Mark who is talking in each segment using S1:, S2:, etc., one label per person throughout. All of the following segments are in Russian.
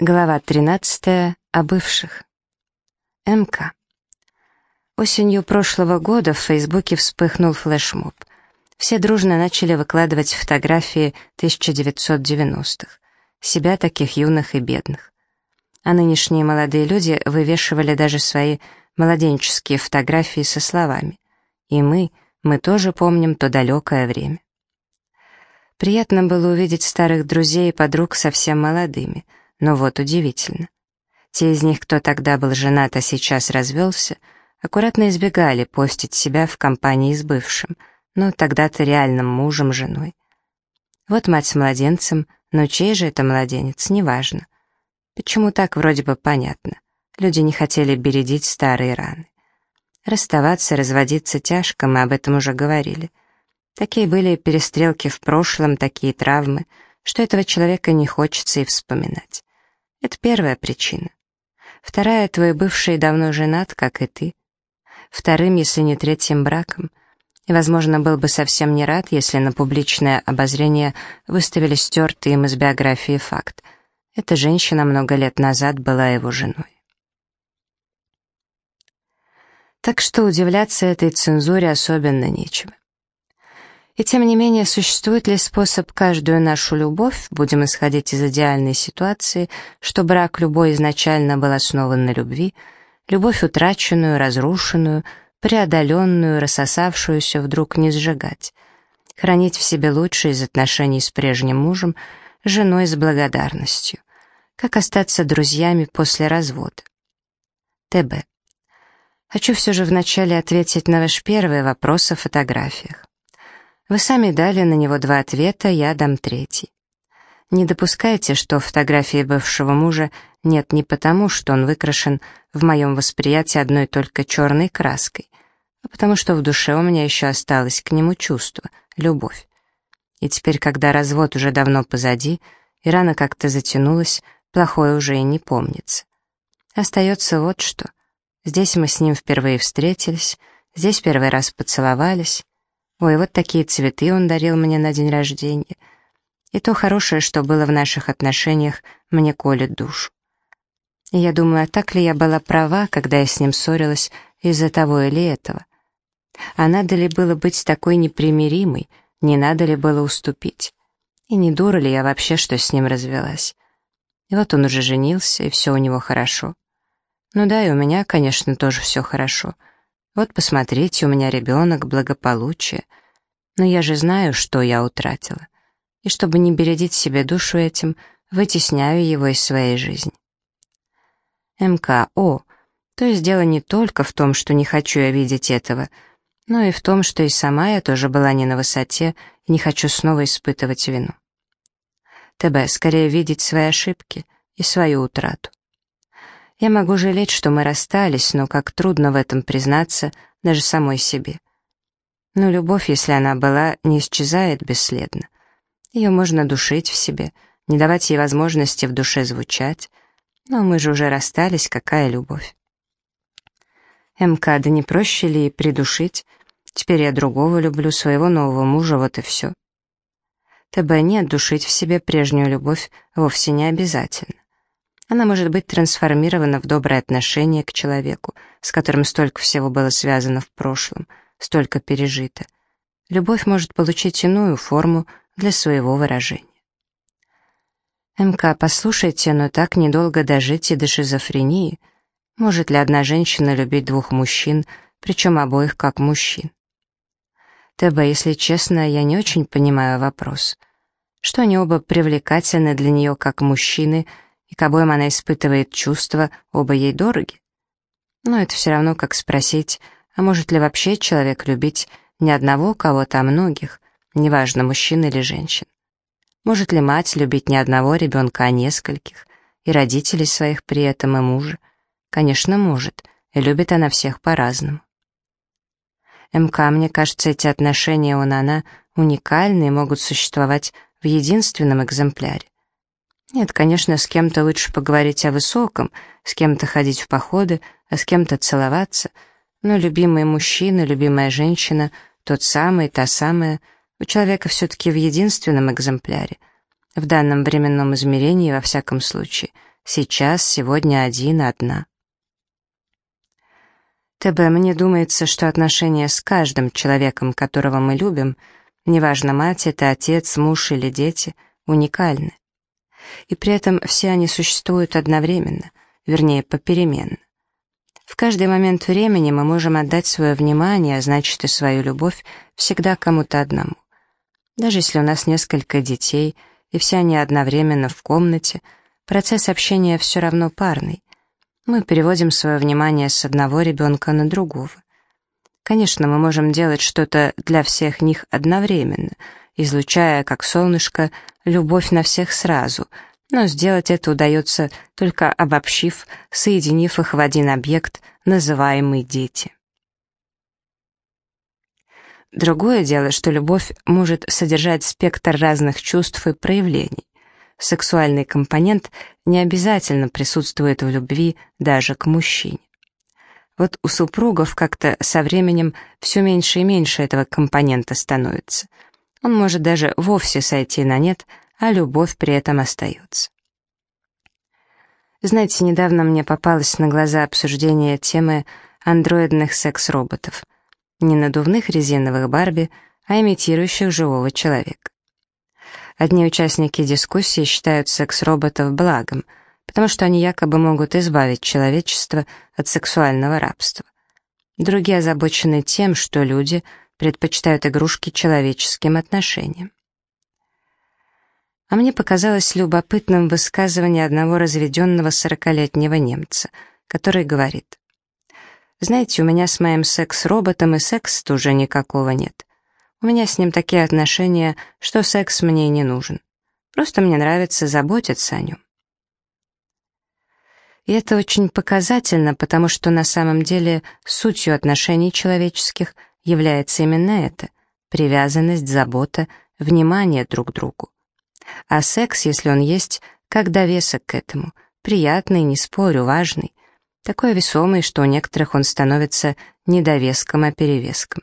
S1: Глава 13. О бывших. МК. Осенью прошлого года в Фейсбуке вспыхнул флешмоб. Все дружно начали выкладывать фотографии 1990-х. Себя таких юных и бедных. А нынешние молодые люди вывешивали даже свои младенческие фотографии со словами «И мы, мы тоже помним то далекое время». Приятно было увидеть старых друзей и подруг совсем молодыми — но вот удивительно. Те из них, кто тогда был женат, а сейчас развелся, аккуратно избегали постить себя в компании с бывшим, но тогда-то реальным мужем, женой. Вот мать с младенцем, но чей же это младенец, неважно. Почему так, вроде бы понятно. Люди не хотели бередить старые раны. Расставаться, разводиться тяжко, мы об этом уже говорили. Такие были перестрелки в прошлом, такие травмы, что этого человека не хочется и вспоминать. Это первая причина. Вторая, твой бывший давно женат, как и ты. Вторым, если не третьим браком. И, возможно, был бы совсем не рад, если на публичное обозрение выставили стертый им из биографии факт. Эта женщина много лет назад была его женой. Так что удивляться этой цензуре особенно нечего. И тем не менее, существует ли способ каждую нашу любовь, будем исходить из идеальной ситуации, что брак любой изначально был основан на любви, любовь утраченную, разрушенную, преодоленную, рассосавшуюся вдруг не сжигать, хранить в себе лучшее из отношений с прежним мужем, женой с благодарностью, как остаться друзьями после развода. ТБ. Хочу все же вначале ответить на ваш первый вопрос о фотографиях. Вы сами дали на него два ответа, я дам третий. Не допускайте, что фотографии бывшего мужа нет не потому, что он выкрашен в моем восприятии одной только черной краской, а потому что в душе у меня еще осталось к нему чувство, любовь. И теперь, когда развод уже давно позади, и рана как-то затянулась, плохое уже и не помнится. Остается вот что. Здесь мы с ним впервые встретились, здесь первый раз поцеловались, Ой, вот такие цветы он дарил мне на день рождения. И то хорошее, что было в наших отношениях, мне колет душу. И я думаю, а так ли я была права, когда я с ним ссорилась из-за того или этого? А надо ли было быть такой непримиримой, не надо ли было уступить? И не дура ли я вообще, что с ним развелась? И вот он уже женился, и все у него хорошо. Ну да, и у меня, конечно, тоже все хорошо — вот посмотрите, у меня ребенок, благополучие. Но я же знаю, что я утратила. И чтобы не бередить себе душу этим, вытесняю его из своей жизни. МК. О, то есть дело не только в том, что не хочу я видеть этого, но и в том, что и сама я тоже была не на высоте и не хочу снова испытывать вину. ТБ. Скорее видеть свои ошибки и свою утрату. Я могу жалеть, что мы расстались, но как трудно в этом признаться даже самой себе. Но любовь, если она была, не исчезает бесследно. Ее можно душить в себе, не давать ей возможности в душе звучать. Но мы же уже расстались, какая любовь? МК, да не проще ли придушить? Теперь я другого люблю, своего нового мужа, вот и все. ТБ нет, душить в себе прежнюю любовь вовсе не обязательно. Она может быть трансформирована в доброе отношение к человеку, с которым столько всего было связано в прошлом, столько пережито. Любовь может получить иную форму для своего выражения. МК, послушайте, но так недолго дожить и до шизофрении. Может ли одна женщина любить двух мужчин, причем обоих как мужчин? ТБ, если честно, я не очень понимаю вопрос. Что они оба привлекательны для нее как мужчины — и к обоим она испытывает чувства, оба ей дороги. Но это все равно, как спросить, а может ли вообще человек любить не одного кого-то, а многих, неважно, мужчин или женщин? Может ли мать любить не одного ребенка, а нескольких, и родителей своих при этом, и мужа? Конечно, может, и любит она всех по-разному. МК, мне кажется, эти отношения он-она уникальны и могут существовать в единственном экземпляре. Нет, конечно, с кем-то лучше поговорить о высоком, с кем-то ходить в походы, а с кем-то целоваться. Но любимый мужчина, любимая женщина, тот самый, та самая, у человека все-таки в единственном экземпляре. В данном временном измерении, во всяком случае, сейчас, сегодня один, одна. ТБ, мне думается, что отношения с каждым человеком, которого мы любим, неважно, мать это, отец, муж или дети, уникальны. И при этом все они существуют одновременно, вернее, попеременно. В каждый момент времени мы можем отдать свое внимание, а значит и свою любовь, всегда кому-то одному. Даже если у нас несколько детей, и все они одновременно в комнате, процесс общения все равно парный. Мы переводим свое внимание с одного ребенка на другого. Конечно, мы можем делать что-то для всех них одновременно, излучая, как солнышко, любовь на всех сразу — но сделать это удается только обобщив, соединив их в один объект, называемый «дети». Другое дело, что любовь может содержать спектр разных чувств и проявлений. Сексуальный компонент не обязательно присутствует в любви даже к мужчине. Вот у супругов как-то со временем все меньше и меньше этого компонента становится. Он может даже вовсе сойти на нет, а любовь при этом остается. Знаете, недавно мне попалось на глаза обсуждение темы андроидных секс-роботов. Не надувных резиновых Барби, а имитирующих живого человека. Одни участники дискуссии считают секс-роботов благом, потому что они якобы могут избавить человечество от сексуального рабства. Другие озабочены тем, что люди предпочитают игрушки человеческим отношениям. А мне показалось любопытным высказывание одного разведенного сорокалетнего немца, который говорит, «Знаете, у меня с моим секс-роботом и секс тоже никакого нет. У меня с ним такие отношения, что секс мне не нужен. Просто мне нравится заботиться о нем». И это очень показательно, потому что на самом деле сутью отношений человеческих является именно это — привязанность, забота, внимание друг к другу. А секс, если он есть, как довесок к этому. Приятный, не спорю, важный. Такой весомый, что у некоторых он становится не довеском, а перевеском.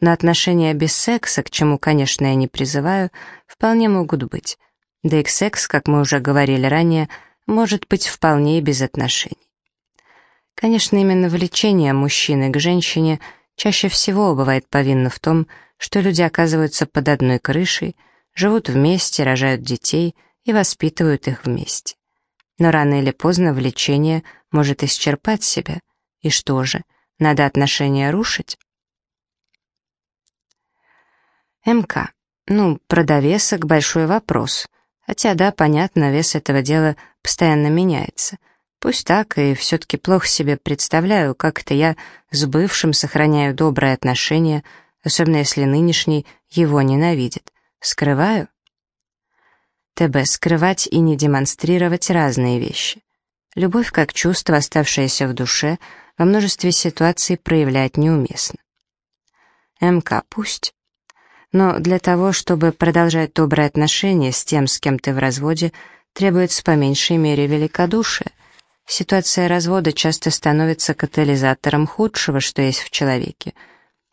S1: Но отношения без секса, к чему, конечно, я не призываю, вполне могут быть. Да и к секс, как мы уже говорили ранее, может быть вполне и без отношений. Конечно, именно влечение мужчины к женщине чаще всего бывает повинно в том, что люди оказываются под одной крышей, живут вместе, рожают детей и воспитывают их вместе. Но рано или поздно влечение может исчерпать себя. И что же, надо отношения рушить? МК. Ну, про довесок большой вопрос. Хотя, да, понятно, вес этого дела постоянно меняется. Пусть так, и все-таки плохо себе представляю, как это я с бывшим сохраняю добрые отношения, особенно если нынешний его ненавидит. Скрываю? ТБ. Скрывать и не демонстрировать разные вещи. Любовь как чувство, оставшееся в душе, во множестве ситуаций проявлять неуместно. МК. Пусть. Но для того, чтобы продолжать добрые отношения с тем, с кем ты в разводе, требуется по меньшей мере великодушие. Ситуация развода часто становится катализатором худшего, что есть в человеке.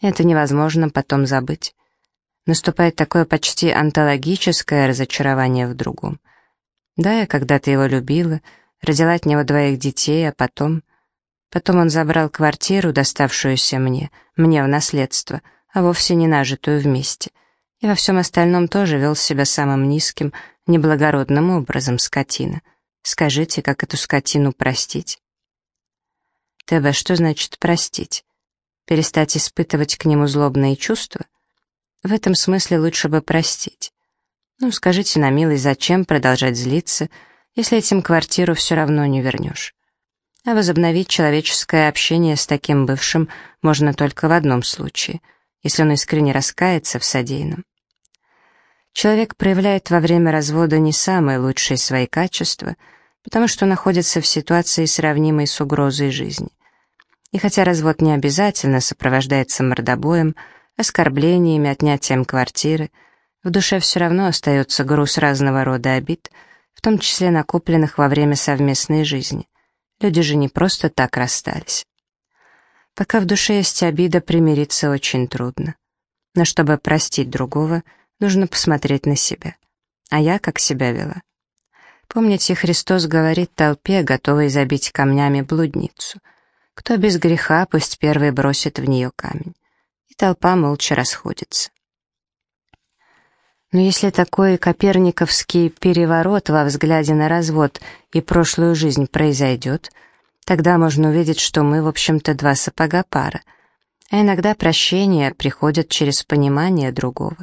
S1: Это невозможно потом забыть наступает такое почти антологическое разочарование в другом. Да, я когда-то его любила, родила от него двоих детей, а потом... Потом он забрал квартиру, доставшуюся мне, мне в наследство, а вовсе не нажитую вместе. И во всем остальном тоже вел себя самым низким, неблагородным образом скотина. Скажите, как эту скотину простить? ТБ, что значит простить? Перестать испытывать к нему злобные чувства? В этом смысле лучше бы простить. Ну, скажите на милость, зачем продолжать злиться, если этим квартиру все равно не вернешь? А возобновить человеческое общение с таким бывшим можно только в одном случае, если он искренне раскается в содеянном. Человек проявляет во время развода не самые лучшие свои качества, потому что находится в ситуации, сравнимой с угрозой жизни. И хотя развод не обязательно сопровождается мордобоем, оскорблениями, отнятием квартиры, в душе все равно остается груз разного рода обид, в том числе накопленных во время совместной жизни. Люди же не просто так расстались. Пока в душе есть обида, примириться очень трудно. Но чтобы простить другого, нужно посмотреть на себя. А я как себя вела? Помните, Христос говорит толпе, готовой забить камнями блудницу. Кто без греха, пусть первый бросит в нее камень. И толпа молча расходится. Но если такой коперниковский переворот во взгляде на развод и прошлую жизнь произойдет, тогда можно увидеть, что мы, в общем-то, два сапога пара. А иногда прощение приходит через понимание другого.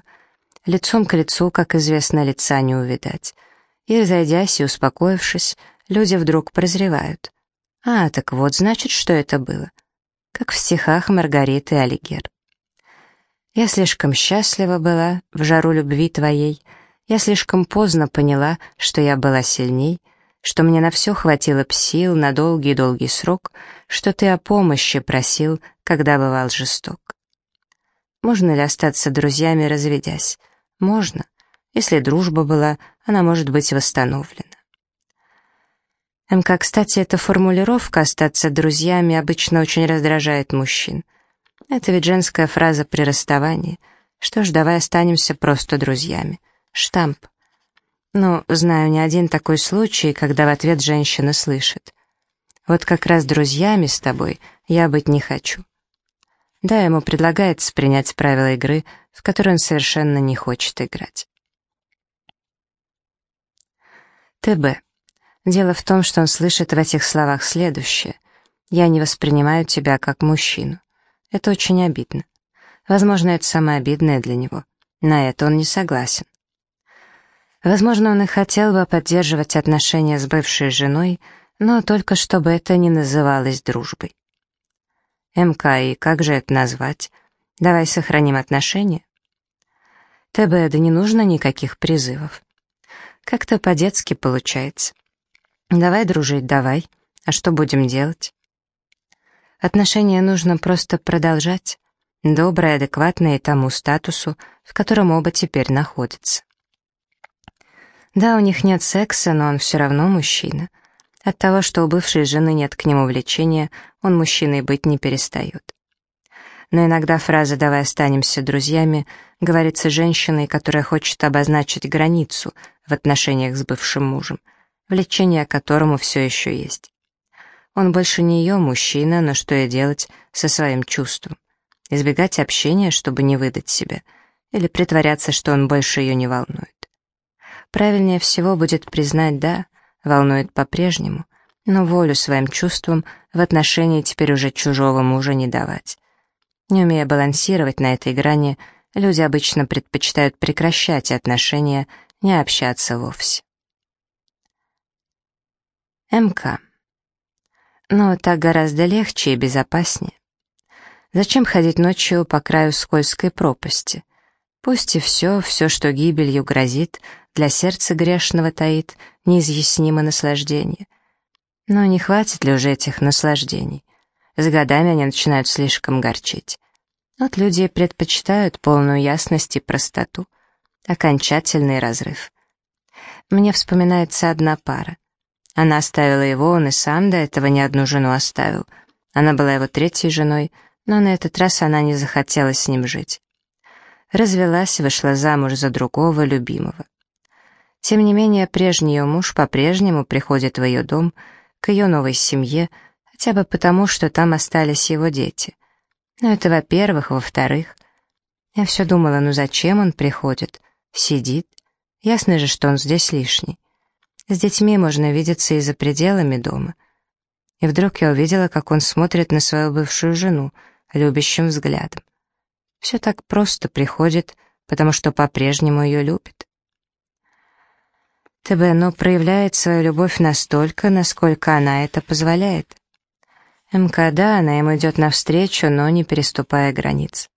S1: Лицом к лицу, как известно, лица не увидать. И, разойдясь и успокоившись, люди вдруг прозревают. А, так вот, значит, что это было. Как в стихах Маргариты Алигер. Я слишком счастлива была в жару любви твоей, я слишком поздно поняла, что я была сильней, что мне на все хватило б сил на долгий-долгий срок, что ты о помощи просил, когда бывал жесток. Можно ли остаться друзьями, разведясь? Можно. Если дружба была, она может быть восстановлена. МК, кстати, эта формулировка «остаться друзьями» обычно очень раздражает мужчин — это ведь женская фраза при расставании. Что ж, давай останемся просто друзьями. Штамп. Ну, знаю не один такой случай, когда в ответ женщина слышит. Вот как раз друзьями с тобой я быть не хочу. Да, ему предлагается принять правила игры, в которые он совершенно не хочет играть. ТБ. Дело в том, что он слышит в этих словах следующее. «Я не воспринимаю тебя как мужчину». Это очень обидно. Возможно, это самое обидное для него. На это он не согласен. Возможно, он и хотел бы поддерживать отношения с бывшей женой, но только чтобы это не называлось дружбой. МК, и как же это назвать? Давай сохраним отношения? ТБ, да не нужно никаких призывов. Как-то по-детски получается. Давай дружить, давай. А что будем делать? Отношения нужно просто продолжать, доброе, адекватное тому статусу, в котором оба теперь находятся. Да, у них нет секса, но он все равно мужчина. От того, что у бывшей жены нет к нему влечения, он мужчиной быть не перестает. Но иногда фраза «давай останемся друзьями» говорится женщиной, которая хочет обозначить границу в отношениях с бывшим мужем, влечение к которому все еще есть. Он больше не ее мужчина, но что ей делать со своим чувством? Избегать общения, чтобы не выдать себя? Или притворяться, что он больше ее не волнует? Правильнее всего будет признать «да», волнует по-прежнему, но волю своим чувствам в отношении теперь уже чужого мужа не давать. Не умея балансировать на этой грани, люди обычно предпочитают прекращать отношения, не общаться вовсе. МК. Но так гораздо легче и безопаснее. Зачем ходить ночью по краю скользкой пропасти? Пусть и все, все, что гибелью грозит, для сердца грешного таит неизъяснимо наслаждение. Но не хватит ли уже этих наслаждений? С годами они начинают слишком горчить. Вот люди предпочитают полную ясность и простоту, окончательный разрыв. Мне вспоминается одна пара. Она оставила его, он и сам до этого не одну жену оставил. Она была его третьей женой, но на этот раз она не захотела с ним жить. Развелась, вышла замуж за другого, любимого. Тем не менее, прежний ее муж по-прежнему приходит в ее дом, к ее новой семье, хотя бы потому, что там остались его дети. Но это во-первых, во-вторых. Я все думала, ну зачем он приходит? Сидит. Ясно же, что он здесь лишний. С детьми можно видеться и за пределами дома. И вдруг я увидела, как он смотрит на свою бывшую жену любящим взглядом. Все так просто приходит, потому что по-прежнему ее любит. ТБ, но проявляет свою любовь настолько, насколько она это позволяет. МК, она ему идет навстречу, но не переступая границ.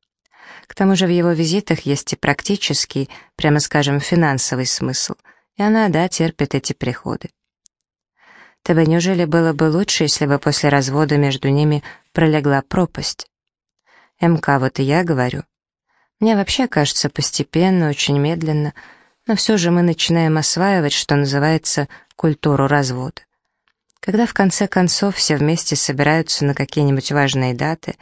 S1: К тому же в его визитах есть и практический, прямо скажем, финансовый смысл — и она, да, терпит эти приходы. Тебе неужели было бы лучше, если бы после развода между ними пролегла пропасть? МК, вот и я говорю. Мне вообще кажется постепенно, очень медленно, но все же мы начинаем осваивать, что называется, культуру развода. Когда в конце концов все вместе собираются на какие-нибудь важные даты,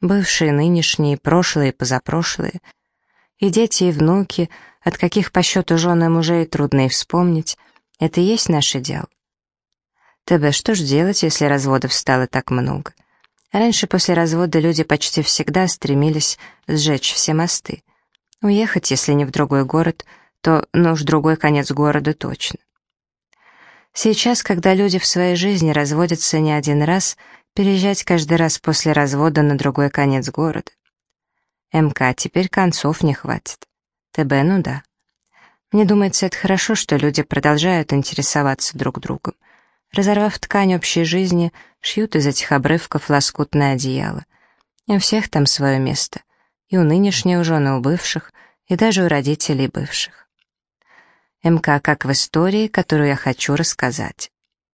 S1: бывшие, нынешние, прошлые позапрошлые, и дети, и внуки — от каких по счету жены мужей трудно и вспомнить, Это и есть наш идеал. ТБ, что ж делать, если разводов стало так много? Раньше после развода люди почти всегда стремились сжечь все мосты. Уехать, если не в другой город, то, ну уж другой конец города точно. Сейчас, когда люди в своей жизни разводятся не один раз, переезжать каждый раз после развода на другой конец города. МК, теперь концов не хватит. ТБ, ну да. Мне думается, это хорошо, что люди продолжают интересоваться друг другом. Разорвав ткань общей жизни, шьют из этих обрывков лоскутное одеяло. И у всех там свое место. И у нынешних жен, и у бывших, и даже у родителей бывших. МК как в истории, которую я хочу рассказать.